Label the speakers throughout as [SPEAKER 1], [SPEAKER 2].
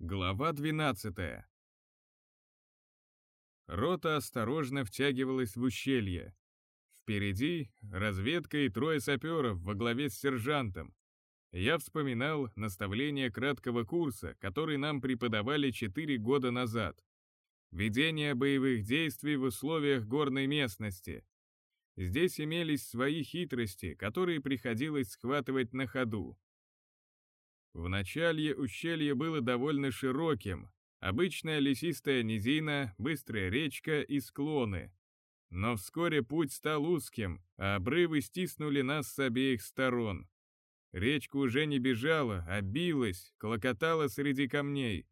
[SPEAKER 1] Глава 12 Рота осторожно втягивалась в ущелье. Впереди разведка и трое саперов во главе с сержантом. Я вспоминал наставление краткого курса, который нам преподавали четыре года назад. Ведение боевых действий в условиях горной местности. Здесь имелись свои хитрости, которые приходилось схватывать на ходу. В начале ущелье было довольно широким, обычная лесистая низина, быстрая речка и склоны. Но вскоре путь стал узким, а обрывы стиснули нас с обеих сторон. Речка уже не бежала, а билась, клокотала среди камней.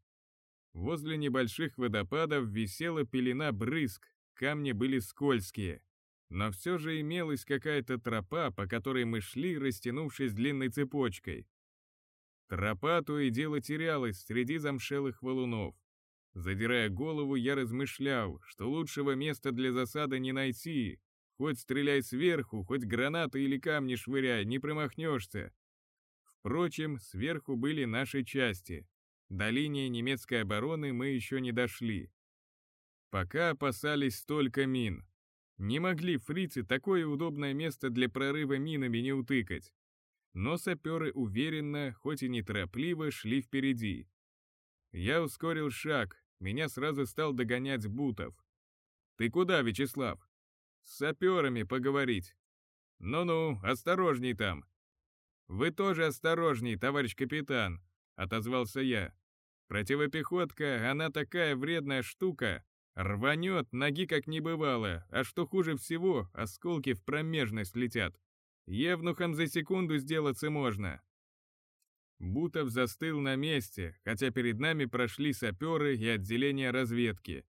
[SPEAKER 1] Возле небольших водопадов висела пелена брызг, камни были скользкие. Но все же имелась какая-то тропа, по которой мы шли, растянувшись длинной цепочкой. Тропа то и дело терялась среди замшелых валунов. Задирая голову, я размышлял, что лучшего места для засады не найти. Хоть стреляй сверху, хоть гранаты или камни швыряй, не промахнешься. Впрочем, сверху были наши части. До линии немецкой обороны мы еще не дошли. Пока опасались столько мин. Не могли фрицы такое удобное место для прорыва минами не утыкать но саперы уверенно, хоть и неторопливо, шли впереди. Я ускорил шаг, меня сразу стал догонять Бутов. «Ты куда, Вячеслав?» «С саперами поговорить». «Ну-ну, осторожней там». «Вы тоже осторожней, товарищ капитан», — отозвался я. «Противопехотка, она такая вредная штука. Рванет, ноги как не бывало, а что хуже всего, осколки в промежность летят. Евнухом за секунду сделаться можно. Бутов застыл на месте, хотя перед нами прошли саперы и отделение разведки.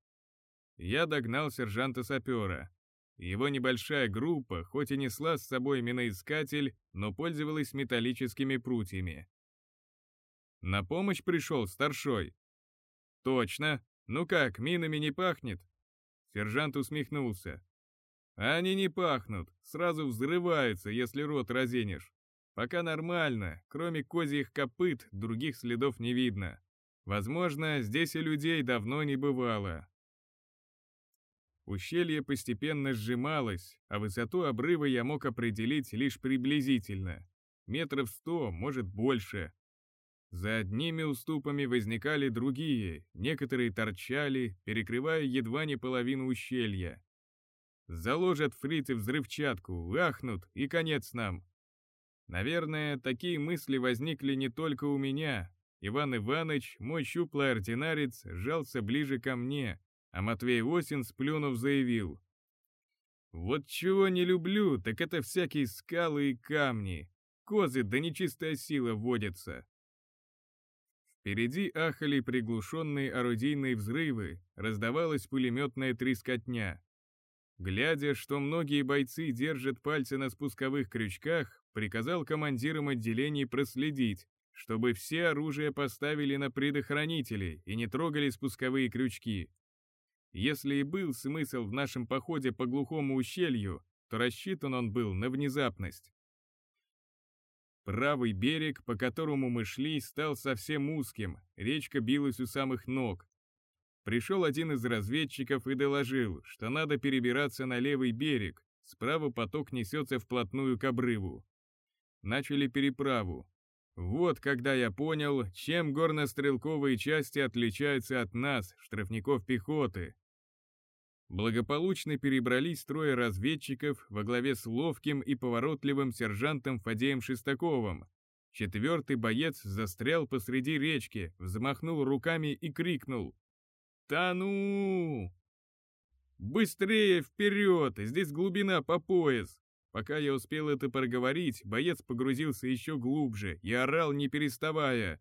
[SPEAKER 1] Я догнал сержанта-сапера. Его небольшая группа, хоть и несла с собой миноискатель, но пользовалась металлическими прутьями. На помощь пришел старшой. Точно. Ну как, минами не пахнет? Сержант усмехнулся. Они не пахнут, сразу взрываются, если рот разинешь. Пока нормально, кроме козьих копыт, других следов не видно. Возможно, здесь и людей давно не бывало. Ущелье постепенно сжималось, а высоту обрыва я мог определить лишь приблизительно. Метров сто, может больше. За одними уступами возникали другие, некоторые торчали, перекрывая едва не половину ущелья. Заложат фрицы взрывчатку, ахнут, и конец нам. Наверное, такие мысли возникли не только у меня. Иван Иванович, мой щуплый ординарец, сжался ближе ко мне, а Матвей Осин, сплюнув, заявил. «Вот чего не люблю, так это всякие скалы и камни. Козы да нечистая сила водятся». Впереди ахали приглушенные орудийные взрывы, раздавалась пулеметная трескотня. Глядя, что многие бойцы держат пальцы на спусковых крючках, приказал командирам отделений проследить, чтобы все оружие поставили на предохранители и не трогали спусковые крючки. Если и был смысл в нашем походе по глухому ущелью, то рассчитан он был на внезапность. Правый берег, по которому мы шли, стал совсем узким, речка билась у самых ног, Пришел один из разведчиков и доложил, что надо перебираться на левый берег, справа поток несется вплотную к обрыву. Начали переправу. Вот когда я понял, чем горнострелковые части отличаются от нас, штрафников пехоты. Благополучно перебрались трое разведчиков во главе с ловким и поворотливым сержантом Фадеем Шестаковым. Четвертый боец застрял посреди речки, взмахнул руками и крикнул «Да ну!» «Быстрее вперед! Здесь глубина по пояс!» Пока я успел это проговорить, боец погрузился еще глубже и орал, не переставая.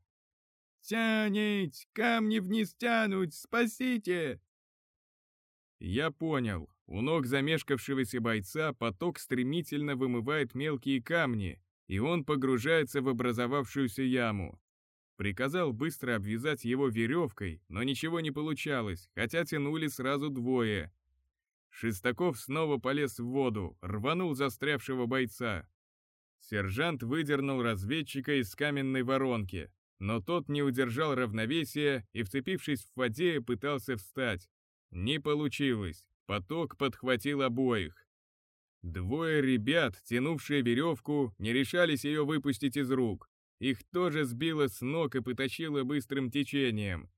[SPEAKER 1] «Тянуть! Камни вниз тянуть! Спасите!» Я понял. У ног замешкавшегося бойца поток стремительно вымывает мелкие камни, и он погружается в образовавшуюся яму. Приказал быстро обвязать его веревкой, но ничего не получалось, хотя тянули сразу двое. Шестаков снова полез в воду, рванул застрявшего бойца. Сержант выдернул разведчика из каменной воронки. но тот не удержал равновесия и, вцепившись в воде, пытался встать. Не получилось, поток подхватил обоих. Двое ребят, тянувшие веревку, не решались ее выпустить из рук. Их тоже сбило с ног и потащило быстрым течением.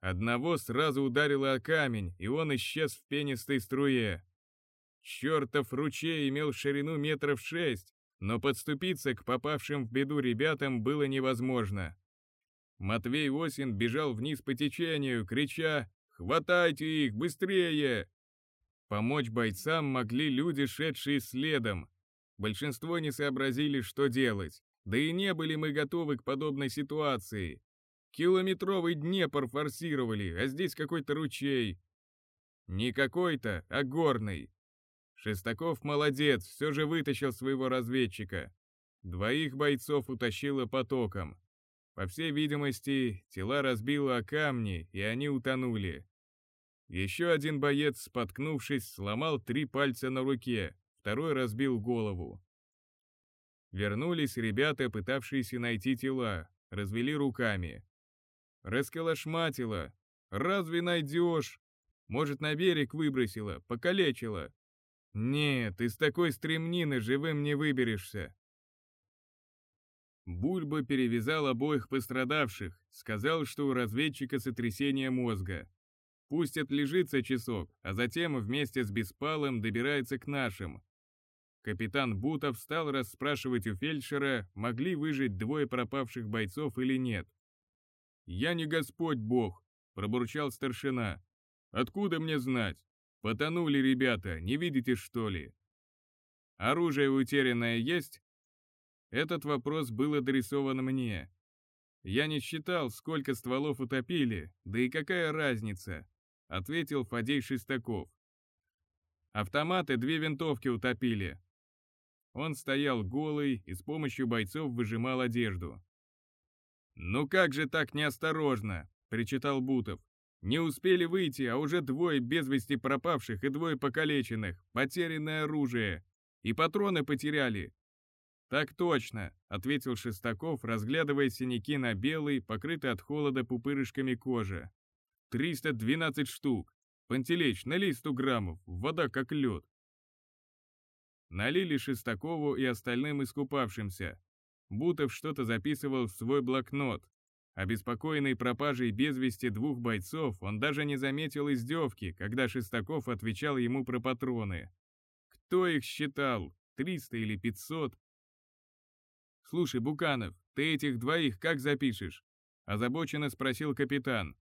[SPEAKER 1] Одного сразу ударило о камень, и он исчез в пенистой струе. Чертов ручей имел ширину метров шесть, но подступиться к попавшим в беду ребятам было невозможно. Матвей Осин бежал вниз по течению, крича «Хватайте их, быстрее!». Помочь бойцам могли люди, шедшие следом. Большинство не сообразили, что делать, да и не были мы готовы к подобной ситуации. Километровый Днепр форсировали, а здесь какой-то ручей. Не какой-то, а горный. Шестаков молодец, все же вытащил своего разведчика. Двоих бойцов утащило потоком. По всей видимости, тела разбило о камни, и они утонули. Еще один боец, споткнувшись, сломал три пальца на руке, второй разбил голову. Вернулись ребята, пытавшиеся найти тела, развели руками. Расколошматила. Разве найдешь? Может, на берег выбросила, покалечила. Нет, из такой стремнины живым не выберешься. Бульба перевязал обоих пострадавших, сказал, что у разведчика сотрясение мозга. Пусть отлежится часок, а затем вместе с Беспалом добирается к нашим. Капитан Бутов стал расспрашивать у фельдшера, могли выжить двое пропавших бойцов или нет. «Я не Господь Бог», — пробурчал старшина. «Откуда мне знать? Потонули ребята, не видите, что ли?» «Оружие утерянное есть?» Этот вопрос был адресован мне. Я не считал, сколько стволов утопили, да и какая разница, ответил Фадей Шестаков. Автоматы две винтовки утопили. Он стоял голый и с помощью бойцов выжимал одежду. «Ну как же так неосторожно?» — причитал Бутов. «Не успели выйти, а уже двое без вести пропавших и двое покалеченных, потерянное оружие. И патроны потеряли». «Так точно», — ответил Шестаков, разглядывая синяки на белой, покрытой от холода пупырышками кожи. «312 штук. Пантелеич, налей 100 граммов, вода как лед». Налили Шестакову и остальным искупавшимся, Бутов что-то записывал в свой блокнот. Обеспокоенный пропажей без вести двух бойцов, он даже не заметил издевки, когда Шестаков отвечал ему про патроны. Кто их считал? 300 или 500? «Слушай, Буканов, ты этих двоих как запишешь?» Озабоченно спросил капитан.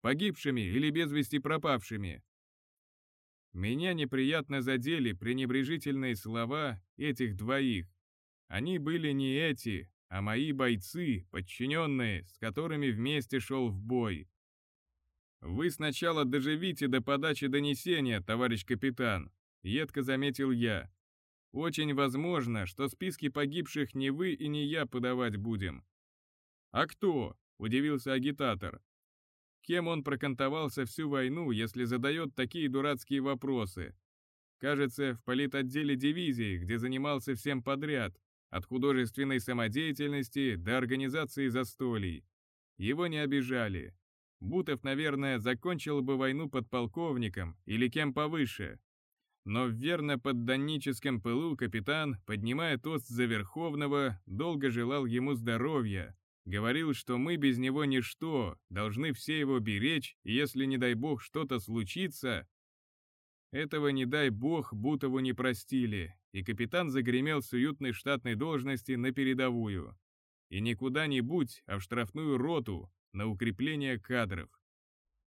[SPEAKER 1] «Погибшими или без вести пропавшими?» Меня неприятно задели пренебрежительные слова этих двоих. Они были не эти, а мои бойцы, подчиненные, с которыми вместе шел в бой. «Вы сначала доживите до подачи донесения, товарищ капитан», — едко заметил я. «Очень возможно, что списки погибших не вы и не я подавать будем». «А кто?» — удивился агитатор. «Кем он прокантовался всю войну, если задает такие дурацкие вопросы?» Кажется, в политотделе дивизии, где занимался всем подряд, от художественной самодеятельности до организации застолий. Его не обижали. Бутов, наверное, закончил бы войну подполковником или кем повыше. Но в верно подданническом пылу капитан, поднимая тост за Верховного, долго желал ему здоровья, говорил, что мы без него ничто, должны все его беречь, и если, не дай бог, что-то случится... Этого, не дай бог, Бутову не простили, и капитан загремел с уютной штатной должности на передовую. И не куда-нибудь, а в штрафную роту, на укрепление кадров.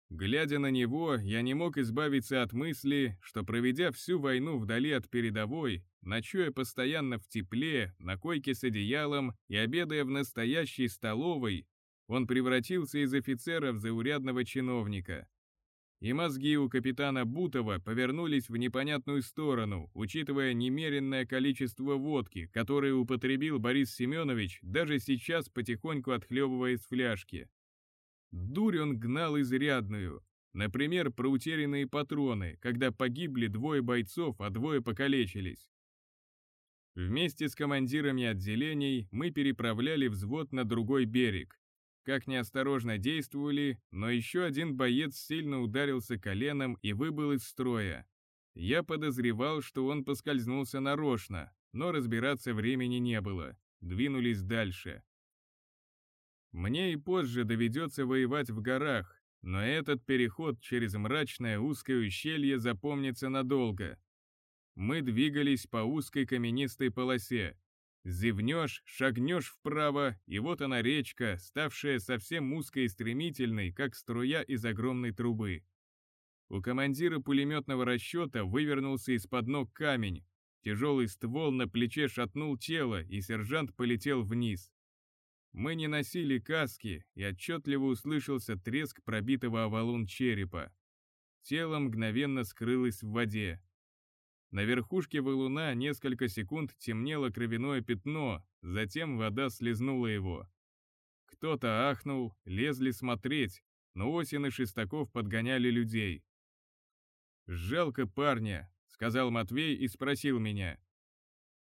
[SPEAKER 1] Глядя на него, я не мог избавиться от мысли, что проведя всю войну вдали от передовой, ночуя постоянно в тепле, на койке с одеялом и обедая в настоящей столовой, он превратился из офицера в заурядного чиновника, и мозги у капитана Бутова повернулись в непонятную сторону, учитывая немеренное количество водки, которое употребил Борис Семенович, даже сейчас потихоньку отхлебывая из фляжки. Дурь он гнал изрядную. Например, про утерянные патроны, когда погибли двое бойцов, а двое покалечились. Вместе с командирами отделений мы переправляли взвод на другой берег. как неосторожно действовали, но еще один боец сильно ударился коленом и выбыл из строя. Я подозревал, что он поскользнулся нарочно, но разбираться времени не было. Двинулись дальше. Мне и позже доведется воевать в горах, но этот переход через мрачное узкое ущелье запомнится надолго. Мы двигались по узкой каменистой полосе, Зевнешь, шагнешь вправо, и вот она речка, ставшая совсем узкой и стремительной, как струя из огромной трубы. У командира пулеметного расчета вывернулся из-под ног камень, тяжелый ствол на плече шатнул тело, и сержант полетел вниз. Мы не носили каски, и отчетливо услышался треск пробитого о черепа. Тело мгновенно скрылось в воде. На верхушке валуна несколько секунд темнело кровяное пятно, затем вода слезнула его. Кто-то ахнул, лезли смотреть, но Осин и Шестаков подгоняли людей. «Жалко парня», — сказал Матвей и спросил меня.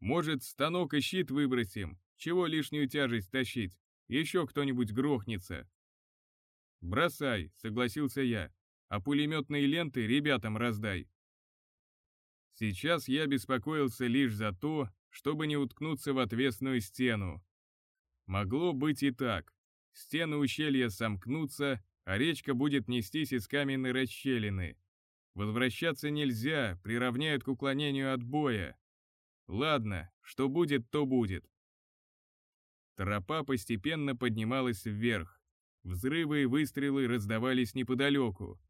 [SPEAKER 1] «Может, станок и щит выбросим? Чего лишнюю тяжесть тащить? Еще кто-нибудь грохнется». «Бросай», — согласился я, — «а пулеметные ленты ребятам раздай». Сейчас я беспокоился лишь за то, чтобы не уткнуться в отвесную стену. Могло быть и так. Стены ущелья сомкнутся, а речка будет нестись из каменной расщелины. Возвращаться нельзя, приравняют к уклонению от боя. Ладно, что будет, то будет. Тропа постепенно поднималась вверх. Взрывы и выстрелы раздавались неподалеку.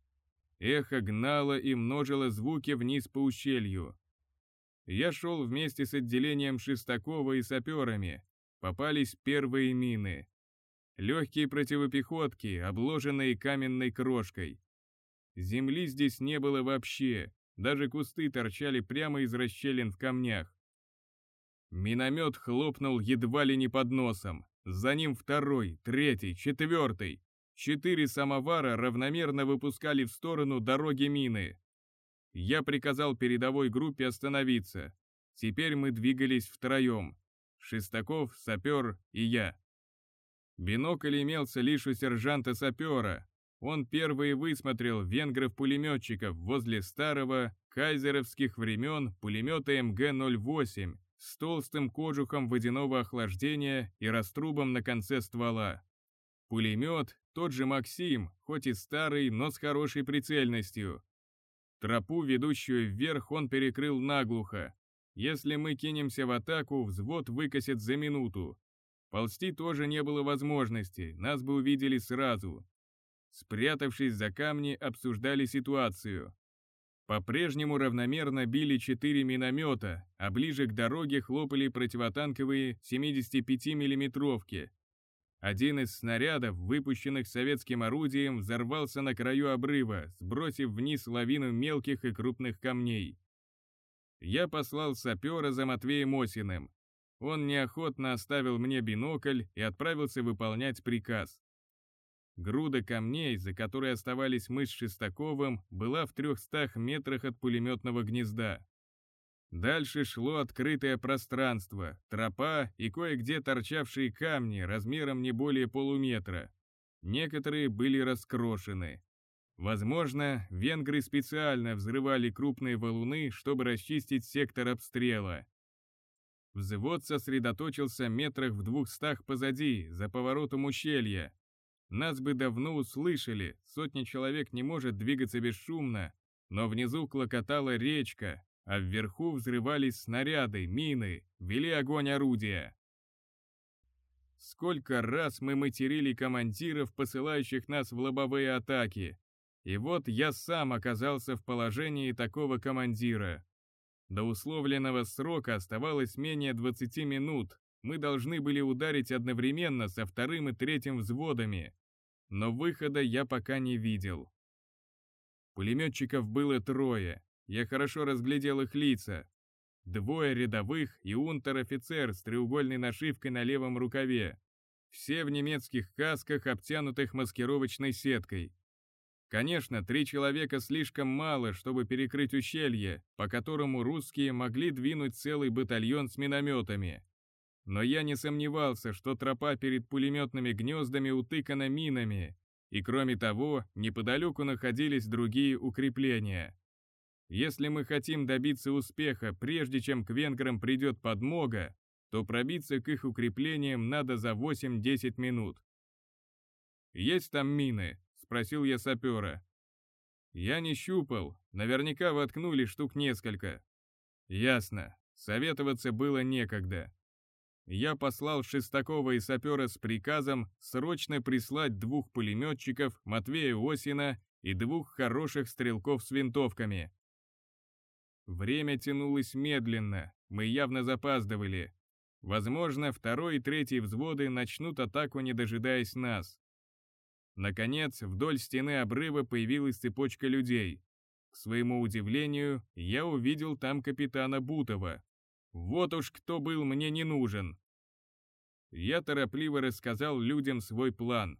[SPEAKER 1] Эхо гнало и множило звуки вниз по ущелью. Я шел вместе с отделением Шестакова и саперами. Попались первые мины. Легкие противопехотки, обложенные каменной крошкой. Земли здесь не было вообще, даже кусты торчали прямо из расщелин в камнях. Миномет хлопнул едва ли не под носом. За ним второй, третий, четвертый. Четыре самовара равномерно выпускали в сторону дороги мины. Я приказал передовой группе остановиться. Теперь мы двигались втроем. Шестаков, сапер и я. Бинокль имелся лишь у сержанта-сапера. Он первый высмотрел венгров-пулеметчиков возле старого, кайзеровских времен пулемета МГ-08 с толстым кожухом водяного охлаждения и раструбом на конце ствола. Пулемет, тот же Максим, хоть и старый, но с хорошей прицельностью. Тропу, ведущую вверх, он перекрыл наглухо. Если мы кинемся в атаку, взвод выкосит за минуту. Ползти тоже не было возможности, нас бы увидели сразу. Спрятавшись за камни, обсуждали ситуацию. По-прежнему равномерно били четыре миномета, а ближе к дороге хлопали противотанковые 75 миллиметровки один из снарядов, выпущенных советским орудием, взорвался на краю обрыва, сбросив вниз лавину мелких и крупных камней. Я послал сапера за Матвеем Осиным. Он неохотно оставил мне бинокль и отправился выполнять приказ. Груда камней, за которой оставались мы с Шестаковым, была в трехстах метрах от пулеметного гнезда. Дальше шло открытое пространство, тропа и кое-где торчавшие камни размером не более полуметра. Некоторые были раскрошены. Возможно, венгры специально взрывали крупные валуны, чтобы расчистить сектор обстрела. Взвод сосредоточился метрах в двухстах позади, за поворотом ущелья. Нас бы давно услышали, сотни человек не может двигаться бесшумно, но внизу клокотала речка, а вверху взрывались снаряды, мины, вели огонь орудия. Сколько раз мы материли командиров, посылающих нас в лобовые атаки. И вот я сам оказался в положении такого командира. До условленного срока оставалось менее 20 минут. Мы должны были ударить одновременно со вторым и третьим взводами. Но выхода я пока не видел. Пулеметчиков было трое, я хорошо разглядел их лица. Двое рядовых и унтер-офицер с треугольной нашивкой на левом рукаве. Все в немецких касках, обтянутых маскировочной сеткой. Конечно, три человека слишком мало, чтобы перекрыть ущелье, по которому русские могли двинуть целый батальон с минометами. Но я не сомневался, что тропа перед пулеметными гнездами утыкана минами, и кроме того, неподалеку находились другие укрепления. Если мы хотим добиться успеха, прежде чем к венграм придет подмога, то пробиться к их укреплениям надо за 8-10 минут. «Есть там мины?» — спросил я сапера. «Я не щупал, наверняка воткнули штук несколько». «Ясно, советоваться было некогда». Я послал Шестакова и сапера с приказом срочно прислать двух пулеметчиков Матвея Осина и двух хороших стрелков с винтовками. Время тянулось медленно, мы явно запаздывали. Возможно, второй и третий взводы начнут атаку, не дожидаясь нас. Наконец, вдоль стены обрыва появилась цепочка людей. К своему удивлению, я увидел там капитана Бутова. Вот уж кто был мне не нужен. Я торопливо рассказал людям свой план.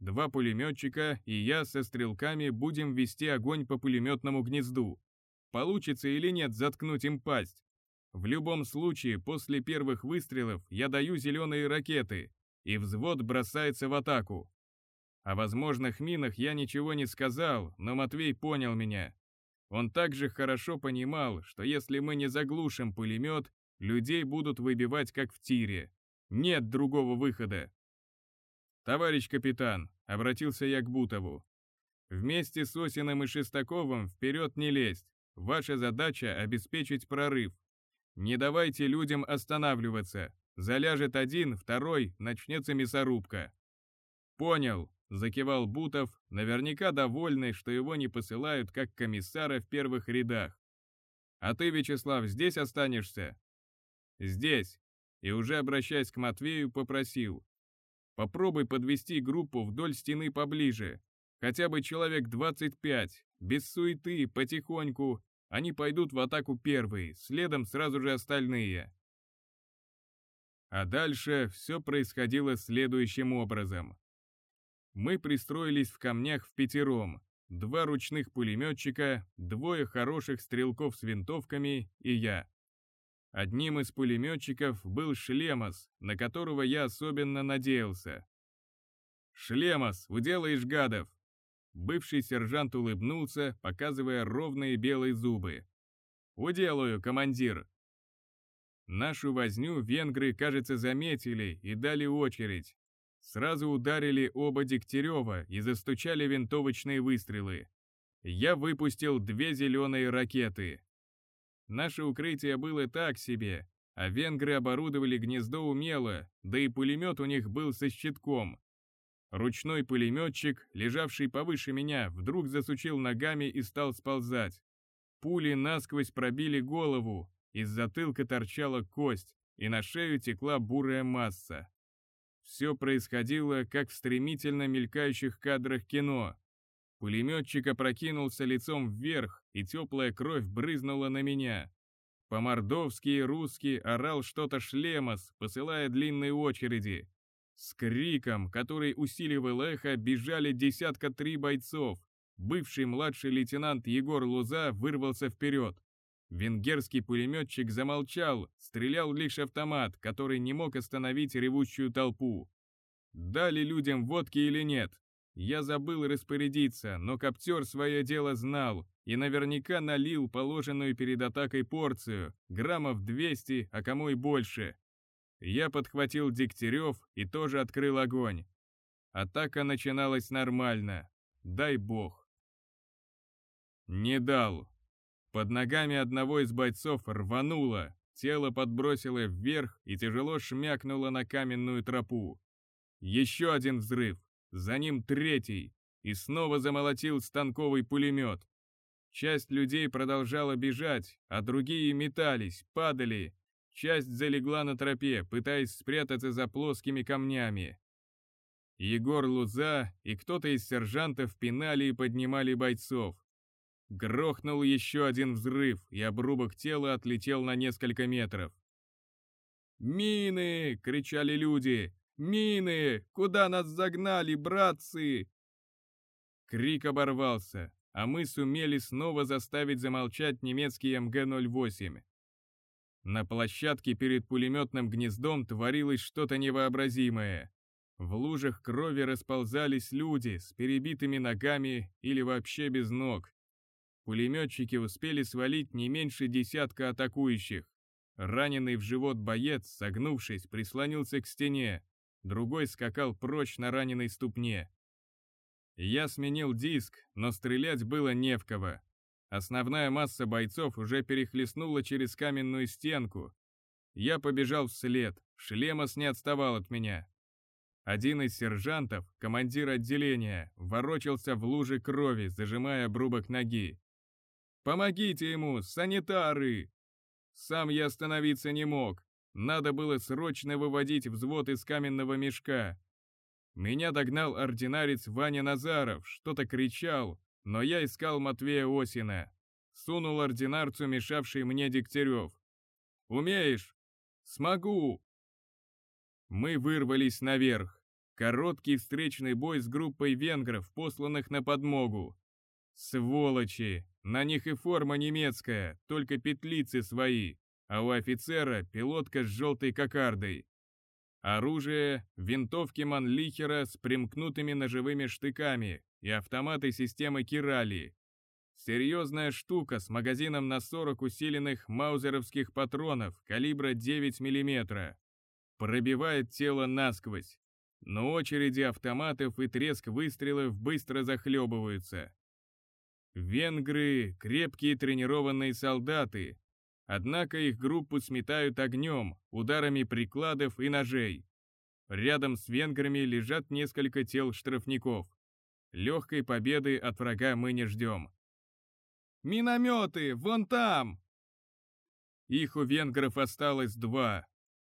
[SPEAKER 1] Два пулеметчика и я со стрелками будем вести огонь по пулеметному гнезду. Получится или нет заткнуть им пасть? В любом случае, после первых выстрелов я даю зеленые ракеты, и взвод бросается в атаку. О возможных минах я ничего не сказал, но Матвей понял меня. Он также хорошо понимал, что если мы не заглушим пулемет, людей будут выбивать как в тире. Нет другого выхода. «Товарищ капитан», — обратился я к Бутову, — «вместе с Осиным и Шестаковым вперед не лезть. Ваша задача — обеспечить прорыв. Не давайте людям останавливаться. Заляжет один, второй, начнется мясорубка. Понял, закивал Бутов, наверняка довольный, что его не посылают как комиссара в первых рядах. А ты, Вячеслав, здесь останешься? Здесь. И уже обращаясь к Матвею, попросил. Попробуй подвести группу вдоль стены поближе. Хотя бы человек 25, без суеты, потихоньку, они пойдут в атаку первые, следом сразу же остальные. А дальше все происходило следующим образом. Мы пристроились в камнях в пятером, два ручных пулеметчика, двое хороших стрелков с винтовками и я. Одним из пулеметчиков был Шлемос, на которого я особенно надеялся. «Шлемос, уделаешь гадов!» Бывший сержант улыбнулся, показывая ровные белые зубы. «Уделаю, командир!» Нашу возню венгры, кажется, заметили и дали очередь. Сразу ударили оба Дегтярева и застучали винтовочные выстрелы. Я выпустил две зеленые ракеты. Наше укрытие было так себе, а венгры оборудовали гнездо умело, да и пулемет у них был со щитком, Ручной пулеметчик, лежавший повыше меня, вдруг засучил ногами и стал сползать. Пули насквозь пробили голову, из затылка торчала кость, и на шею текла бурая масса. Все происходило, как в стремительно мелькающих кадрах кино. Пулеметчик опрокинулся лицом вверх, и теплая кровь брызнула на меня. По-мордовски и русски орал что-то шлемос, посылая длинные очереди. С криком, который усиливал эхо, бежали десятка три бойцов. Бывший младший лейтенант Егор Луза вырвался вперед. Венгерский пулеметчик замолчал, стрелял лишь автомат, который не мог остановить ревущую толпу. Дали людям водки или нет? Я забыл распорядиться, но коптер свое дело знал и наверняка налил положенную перед атакой порцию, граммов 200, а кому и больше. Я подхватил Дегтярев и тоже открыл огонь. Атака начиналась нормально. Дай бог. Не дал. Под ногами одного из бойцов рвануло, тело подбросило вверх и тяжело шмякнуло на каменную тропу. Еще один взрыв, за ним третий, и снова замолотил станковый пулемет. Часть людей продолжала бежать, а другие метались, падали, Часть залегла на тропе, пытаясь спрятаться за плоскими камнями. Егор Луза и кто-то из сержантов пинали и поднимали бойцов. Грохнул еще один взрыв, и обрубок тела отлетел на несколько метров. «Мины!» — кричали люди. «Мины! Куда нас загнали, братцы?» Крик оборвался, а мы сумели снова заставить замолчать немецкий МГ-08. На площадке перед пулеметным гнездом творилось что-то невообразимое. В лужах крови расползались люди с перебитыми ногами или вообще без ног. Пулеметчики успели свалить не меньше десятка атакующих. Раненый в живот боец, согнувшись, прислонился к стене, другой скакал прочь на раненой ступне. Я сменил диск, но стрелять было не в кого. Основная масса бойцов уже перехлестнула через каменную стенку. Я побежал вслед, Шлемос не отставал от меня. Один из сержантов, командир отделения, ворочался в луже крови, зажимая обрубок ноги. «Помогите ему, санитары!» Сам я остановиться не мог. Надо было срочно выводить взвод из каменного мешка. Меня догнал ординарец Ваня Назаров, что-то кричал, но я искал Матвея Осина. Сунул ординарцу мешавший мне Дегтярев. «Умеешь?» «Смогу!» Мы вырвались наверх. Короткий встречный бой с группой венгров, посланных на подмогу. Сволочи! На них и форма немецкая, только петлицы свои, а у офицера пилотка с желтой кокардой. Оружие — винтовки Манлихера с примкнутыми ножевыми штыками и автоматы системы Кирали. Серьезная штука с магазином на 40 усиленных маузеровских патронов калибра 9 мм. Пробивает тело насквозь. Но очереди автоматов и треск выстрелов быстро захлебываются. Венгры — крепкие тренированные солдаты, однако их группу сметают огнем, ударами прикладов и ножей. Рядом с венграми лежат несколько тел штрафников. Легкой победы от врага мы не ждем. «Минометы! Вон там!» Их у венгров осталось два.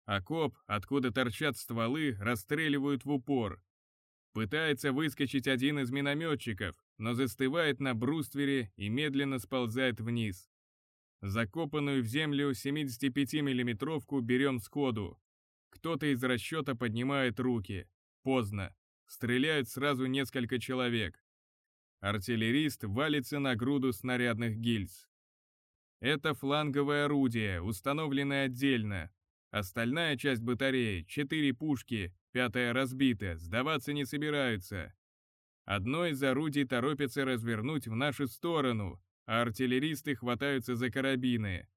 [SPEAKER 1] Окоп, откуда торчат стволы, расстреливают в упор. Пытается выскочить один из минометчиков, но застывает на бруствере и медленно сползает вниз. Закопанную в землю 75-миллиметровку берем сходу. Кто-то из расчета поднимает руки. Поздно. Стреляют сразу несколько человек. Артиллерист валится на груду снарядных гильз. Это фланговое орудие, установленное отдельно. Остальная часть батареи, четыре пушки, пятая разбита, сдаваться не собираются. Одно из орудий торопится развернуть в нашу сторону, а артиллеристы хватаются за карабины.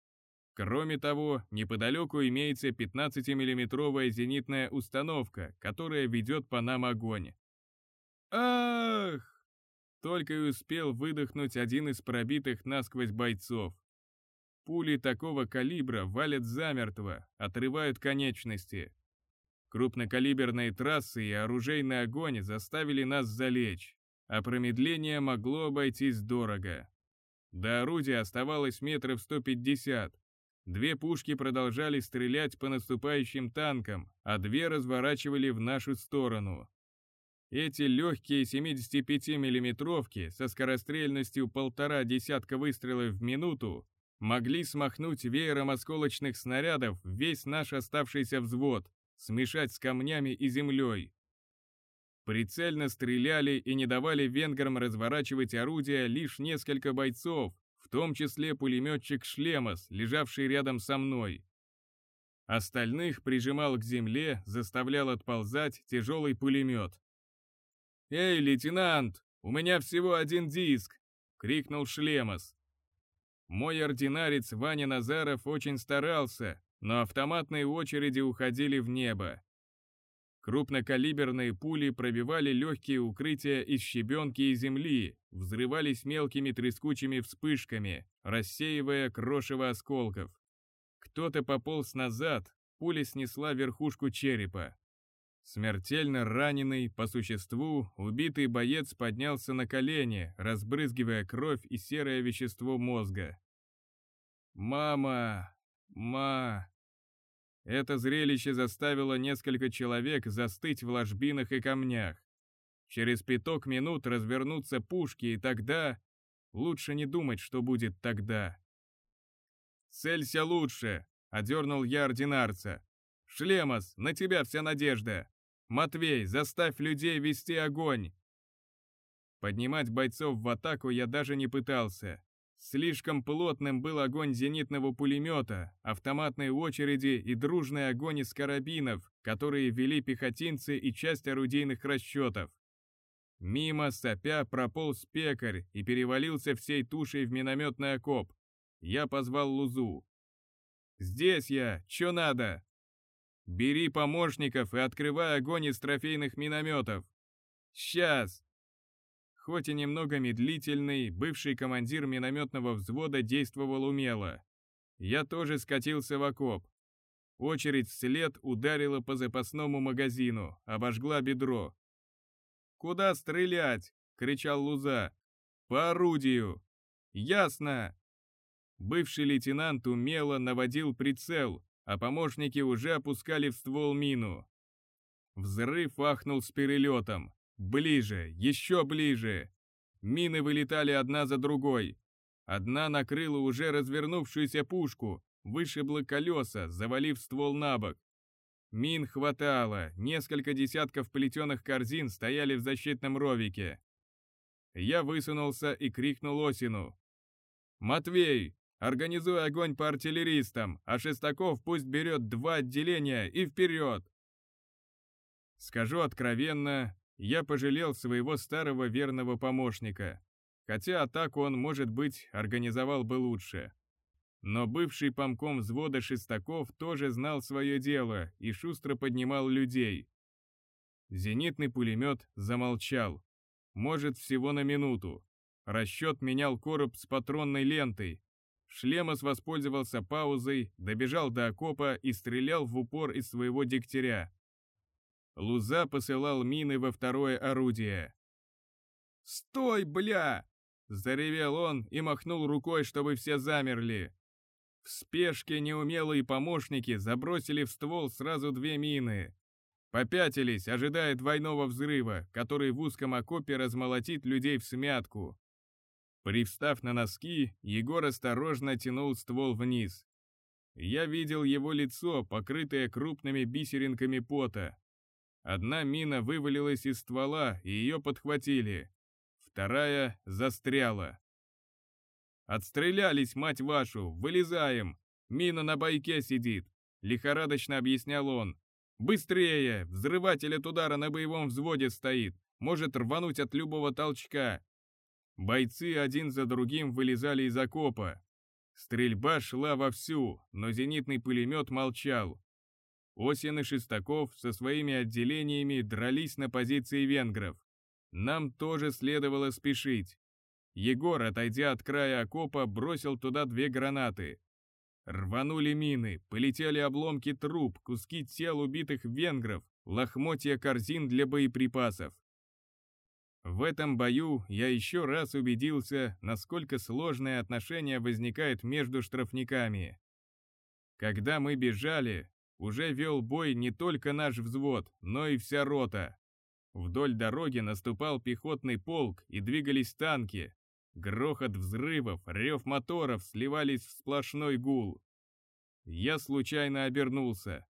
[SPEAKER 1] Кроме того, неподалеку имеется 15-миллиметровая зенитная установка, которая ведет по нам огонь. Ах! Только и успел выдохнуть один из пробитых насквозь бойцов. Пули такого калибра валят замертво, отрывают конечности. Крупнокалиберные трассы и оружейный огонь заставили нас залечь, а промедление могло обойтись дорого. До орудия оставалось метров 150. Две пушки продолжали стрелять по наступающим танкам, а две разворачивали в нашу сторону. Эти легкие 75 миллиметровки со скорострельностью полтора десятка выстрелов в минуту могли смахнуть веером осколочных снарядов весь наш оставшийся взвод, смешать с камнями и землей. Прицельно стреляли и не давали венграм разворачивать орудия лишь несколько бойцов, в том числе пулеметчик Шлемос, лежавший рядом со мной. Остальных прижимал к земле, заставлял отползать тяжелый пулемет. «Эй, лейтенант, у меня всего один диск!» — крикнул Шлемос. Мой ординарец Ваня Назаров очень старался, но автоматные очереди уходили в небо. Крупнокалиберные пули пробивали легкие укрытия из щебенки и земли, взрывались мелкими трескучими вспышками, рассеивая крошево осколков. Кто-то пополз назад, пуля снесла верхушку черепа. Смертельно раненый, по существу, убитый боец поднялся на колени, разбрызгивая кровь и серое вещество мозга. «Мама! Ма!» Это зрелище заставило несколько человек застыть в ложбинах и камнях. Через пяток минут развернутся пушки, и тогда... Лучше не думать, что будет тогда. «Целься лучше!» — одернул я ординарца. «Шлемос, на тебя вся надежда! Матвей, заставь людей вести огонь!» Поднимать бойцов в атаку я даже не пытался. Слишком плотным был огонь зенитного пулемета, автоматной очереди и дружный огонь из карабинов, которые вели пехотинцы и часть орудийных расчетов. Мимо сопя прополз пекарь и перевалился всей тушей в минометный окоп. Я позвал Лузу. «Здесь я, чё надо?» «Бери помощников и открывай огонь из трофейных минометов». «Сейчас!» Хоть и немного медлительный, бывший командир минометного взвода действовал умело. Я тоже скатился в окоп. Очередь вслед ударила по запасному магазину, обожгла бедро. «Куда стрелять?» — кричал Луза. «По орудию!» «Ясно!» Бывший лейтенант умело наводил прицел, а помощники уже опускали в ствол мину. Взрыв ахнул с перелетом. Ближе, еще ближе. Мины вылетали одна за другой. Одна накрыла уже развернувшуюся пушку, вышибла колеса, завалив ствол на бок. Мин хватало, несколько десятков плетеных корзин стояли в защитном ровике. Я высунулся и крикнул Осину. «Матвей, организуй огонь по артиллеристам, а Шестаков пусть берет два отделения и вперед!» Скажу откровенно, я пожалел своего старого верного помощника, хотя атаку он, может быть, организовал бы лучше. Но бывший помком взвода Шестаков тоже знал свое дело и шустро поднимал людей. Зенитный пулемет замолчал. Может, всего на минуту. Расчет менял короб с патронной лентой. Шлемос воспользовался паузой, добежал до окопа и стрелял в упор из своего дегтяря. Луза посылал мины во второе орудие. «Стой, бля!» — заревел он и махнул рукой, чтобы все замерли. В спешке неумелые помощники забросили в ствол сразу две мины. Попятились, ожидая двойного взрыва, который в узком окопе размолотит людей в смятку. Привстав на носки, Егор осторожно тянул ствол вниз. Я видел его лицо, покрытое крупными бисеринками пота. Одна мина вывалилась из ствола, и ее подхватили. Вторая застряла. «Отстрелялись, мать вашу! Вылезаем! Мина на байке сидит!» — лихорадочно объяснял он. «Быстрее! Взрыватель от удара на боевом взводе стоит! Может рвануть от любого толчка!» Бойцы один за другим вылезали из окопа. Стрельба шла вовсю, но зенитный пулемет молчал. Осин и Шестаков со своими отделениями дрались на позиции венгров. Нам тоже следовало спешить. Егор, отойдя от края окопа, бросил туда две гранаты. Рванули мины, полетели обломки труб, куски тел убитых венгров, лохмотья корзин для боеприпасов. В этом бою я еще раз убедился, насколько сложное отношение возникает между штрафниками. Когда мы бежали, уже вел бой не только наш взвод, но и вся рота. Вдоль дороги наступал пехотный полк и двигались танки. Грохот взрывов, рев моторов сливались в сплошной гул. Я случайно обернулся.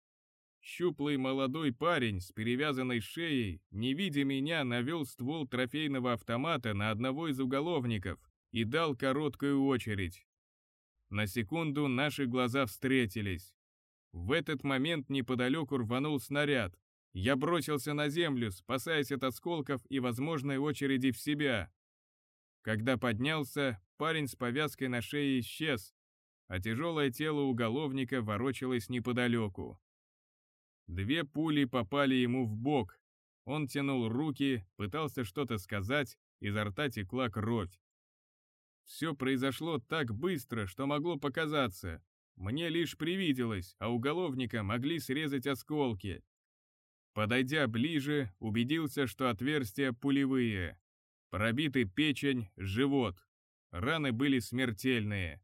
[SPEAKER 1] Щуплый молодой парень с перевязанной шеей, не видя меня, навел ствол трофейного автомата на одного из уголовников и дал короткую очередь. На секунду наши глаза встретились. В этот момент неподалеку рванул снаряд. Я бросился на землю, спасаясь от осколков и возможной очереди в себя. Когда поднялся, парень с повязкой на шее исчез, а тяжелое тело уголовника ворочалось неподалеку. Две пули попали ему в бок. Он тянул руки, пытался что-то сказать, изо рта текла кровь. Все произошло так быстро, что могло показаться, мне лишь привиделось, а уголовника могли срезать осколки. Подойдя ближе, убедился, что отверстия пулевые. Пробиты печень, живот. Раны были смертельные.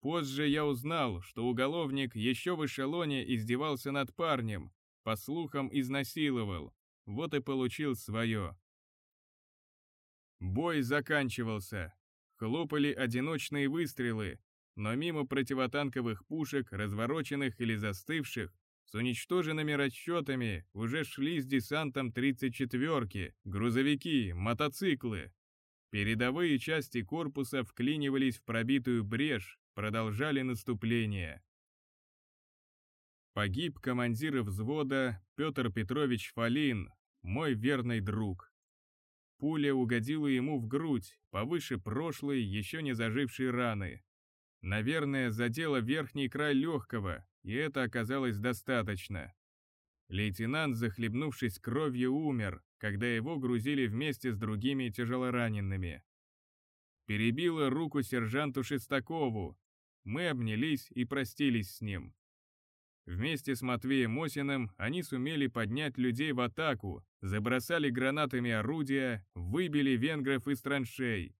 [SPEAKER 1] Позже я узнал, что уголовник еще в эшелоне издевался над парнем, по слухам изнасиловал, вот и получил свое. Бой заканчивался. Хлопали одиночные выстрелы, но мимо противотанковых пушек, развороченных или застывших, с уничтоженными расчетами уже шли с десантом 34-ки, грузовики, мотоциклы. Передовые части корпуса вклинивались в пробитую брешь, продолжали наступление. Погиб командир взвода Петр Петрович Фалин, мой верный друг. Пуля угодила ему в грудь, повыше прошлой, еще не зажившей раны. Наверное, задела верхний край легкого, и это оказалось достаточно. Лейтенант, захлебнувшись кровью, умер, когда его грузили вместе с другими тяжелоранеными. Перебила руку сержанту Шестакову. Мы обнялись и простились с ним. Вместе с Матвеем Осиным они сумели поднять людей в атаку, забросали гранатами орудия, выбили венгров из траншей.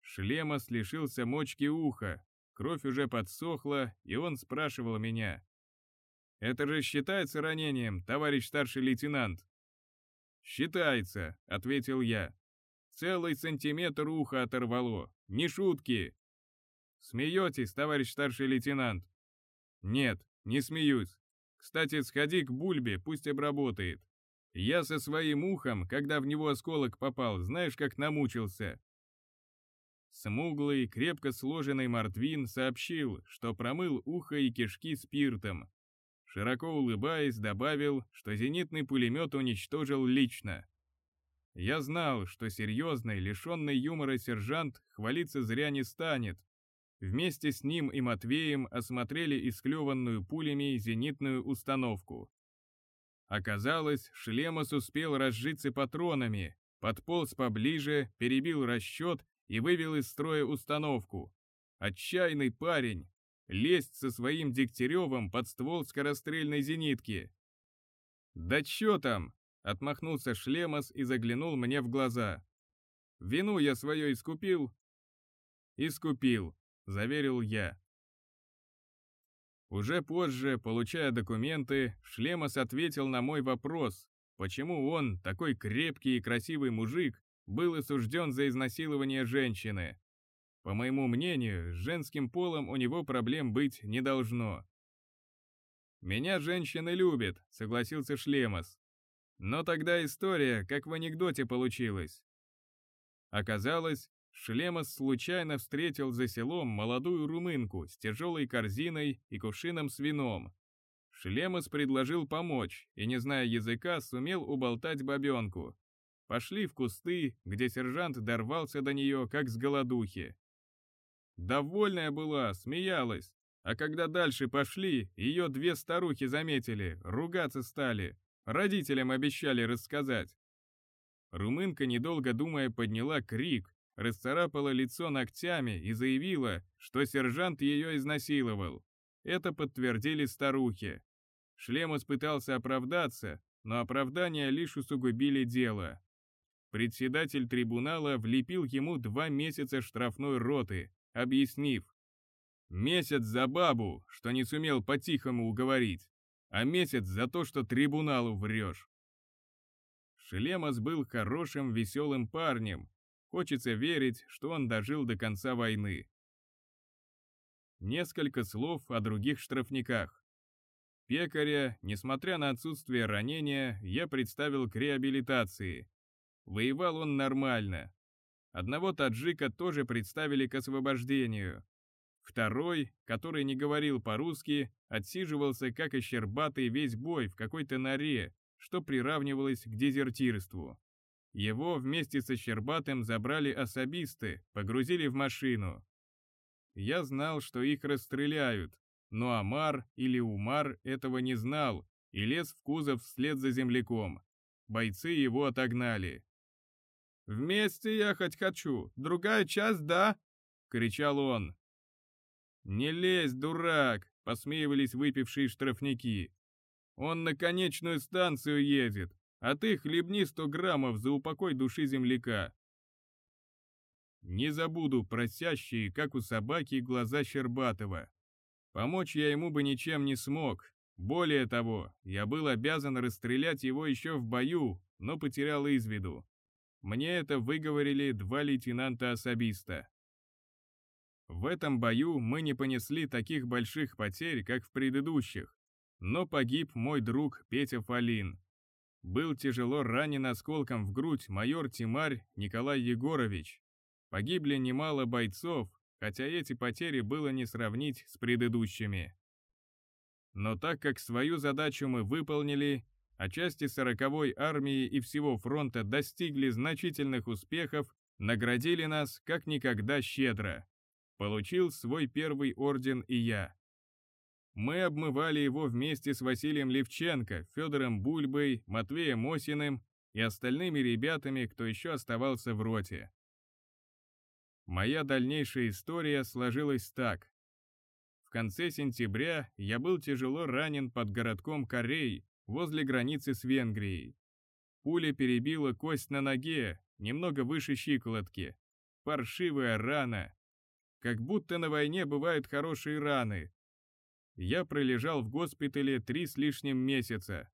[SPEAKER 1] Шлемос лишился мочки уха, кровь уже подсохла, и он спрашивал меня. «Это же считается ранением, товарищ старший лейтенант?» «Считается», — ответил я. «Целый сантиметр уха оторвало, не шутки». «Смеетесь, товарищ старший лейтенант?» «Нет, не смеюсь. Кстати, сходи к Бульбе, пусть обработает. Я со своим ухом, когда в него осколок попал, знаешь, как намучился. Смуглый, крепко сложенный Мартвин сообщил, что промыл ухо и кишки спиртом. Широко улыбаясь, добавил, что зенитный пулемет уничтожил лично. Я знал, что серьезный, лишенный юмора сержант хвалиться зря не станет, Вместе с ним и Матвеем осмотрели исклеванную пулями зенитную установку. Оказалось, Шлемос успел разжиться патронами, подполз поближе, перебил расчет и вывел из строя установку. Отчаянный парень! Лезть со своим Дегтяревым под ствол скорострельной зенитки. «Да чё там?» — отмахнулся Шлемос и заглянул мне в глаза. «Вину я свое искупил?» «Искупил», заверил я. Уже позже, получая документы, Шлемос ответил на мой вопрос, почему он, такой крепкий и красивый мужик, был осужден за изнасилование женщины. По моему мнению, с женским полом у него проблем быть не должно. «Меня женщины любят», — согласился Шлемос. Но тогда история, как в анекдоте, получилась. Оказалось, Шлемос случайно встретил за селом молодую румынку с тяжелой корзиной и кувшином с вином. Шлемос предложил помочь и, не зная языка, сумел уболтать бабенку. Пошли в кусты, где сержант дорвался до нее, как с голодухи. Довольная была, смеялась, а когда дальше пошли, ее две старухи заметили, ругаться стали, родителям обещали рассказать. Румынка, недолго думая, подняла крик, расцарапала лицо ногтями и заявила, что сержант ее изнасиловал. Это подтвердили старухи. Шлемус пытался оправдаться, но оправдания лишь усугубили дело. Председатель трибунала влепил ему два месяца штрафной роты, объяснив, «Месяц за бабу, что не сумел по-тихому уговорить, а месяц за то, что трибуналу врешь». Шлемос был хорошим, веселым парнем, Хочется верить, что он дожил до конца войны. Несколько слов о других штрафниках. Пекаря, несмотря на отсутствие ранения, я представил к реабилитации. Воевал он нормально. Одного таджика тоже представили к освобождению. Второй, который не говорил по-русски, отсиживался как ощербатый весь бой в какой-то норе, что приравнивалось к дезертирству. Его вместе со Щербатым забрали особисты, погрузили в машину. Я знал, что их расстреляют, но Амар или Умар этого не знал и лез в кузов вслед за земляком. Бойцы его отогнали. «Вместе ехать хочу, другая часть, да?» — кричал он. «Не лезь, дурак!» — посмеивались выпившие штрафники. «Он на конечную станцию едет, а ты хлебни сто граммов за упокой души земляка. Не забуду просящие, как у собаки, глаза Щербатова. Помочь я ему бы ничем не смог. Более того, я был обязан расстрелять его еще в бою, но потерял из виду. Мне это выговорили два лейтенанта-особиста. В этом бою мы не понесли таких больших потерь, как в предыдущих, но погиб мой друг Петя Фалин, был тяжело ранен осколком в грудь майор Тимарь Николай Егорович. Погибли немало бойцов, хотя эти потери было не сравнить с предыдущими. Но так как свою задачу мы выполнили, а части 40-й армии и всего фронта достигли значительных успехов, наградили нас как никогда щедро. Получил свой первый орден и я. Мы обмывали его вместе с Василием Левченко, Федором Бульбой, Матвеем Осиным и остальными ребятами, кто еще оставался в роте. Моя дальнейшая история сложилась так. В конце сентября я был тяжело ранен под городком Корей, возле границы с Венгрией. Пуля перебила кость на ноге, немного выше щиколотки. Паршивая рана. Как будто на войне бывают хорошие раны. Я пролежал в госпитале три с лишним месяца.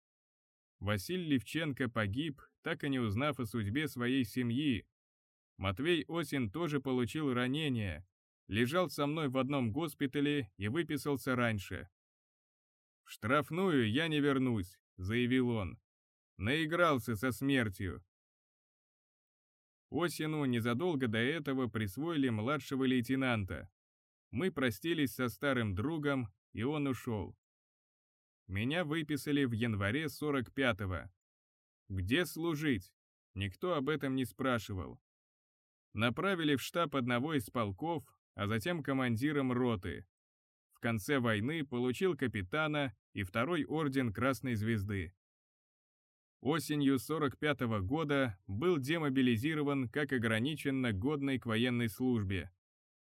[SPEAKER 1] Василий Левченко погиб, так и не узнав о судьбе своей семьи. Матвей Осин тоже получил ранение, лежал со мной в одном госпитале и выписался раньше. В штрафную я не вернусь, — заявил он. «Наигрался со смертью». Осину незадолго до этого присвоили младшего лейтенанта. Мы простились со старым другом, и он ушел. Меня выписали в январе 45-го. Где служить? Никто об этом не спрашивал. Направили в штаб одного из полков, а затем командиром роты. Конце войны получил капитана и второй орден Красной Звезды. Осенью 45 -го года был демобилизирован как ограниченно годный к военной службе.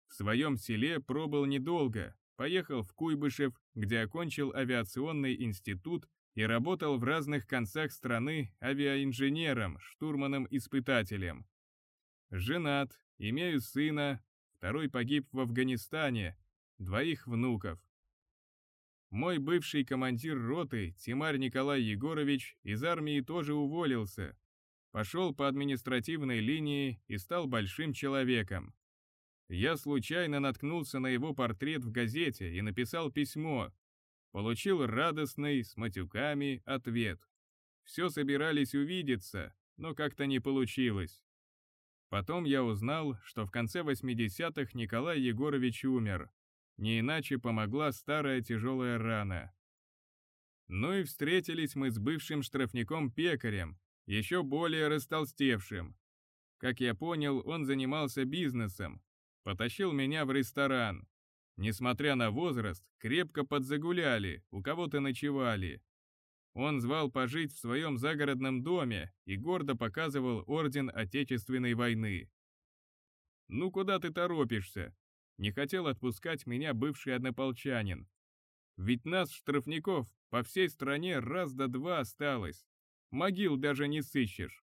[SPEAKER 1] В своем селе пробыл недолго, поехал в Куйбышев, где окончил авиационный институт и работал в разных концах страны авиаинженером, штурманом-испытателем. Женат, имею сына, второй погиб в Афганистане, двоих внуков. Мой бывший командир роты, Тимар Николай Егорович, из армии тоже уволился. Пошел по административной линии и стал большим человеком. Я случайно наткнулся на его портрет в газете и написал письмо. Получил радостный, с матюками, ответ. Все собирались увидеться, но как-то не получилось. Потом я узнал, что в конце 80-х Николай Егорович умер, не иначе помогла старая тяжелая рана. Ну и встретились мы с бывшим штрафником-пекарем, еще более растолстевшим. Как я понял, он занимался бизнесом, потащил меня в ресторан. Несмотря на возраст, крепко подзагуляли, у кого-то ночевали. Он звал пожить в своем загородном доме и гордо показывал орден Отечественной войны. «Ну куда ты торопишься? Не хотел отпускать меня бывший однополчанин. Ведь нас, штрафников, по всей стране раз до два осталось. Могил даже не сыщешь.